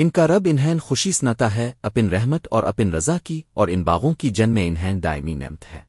ان کا رب انہین خوشی سناتا ہے، اپن رحمت اور اپن رضا کی، اور ان باغوں کی جن میں انہین دائمی نعمت ہے۔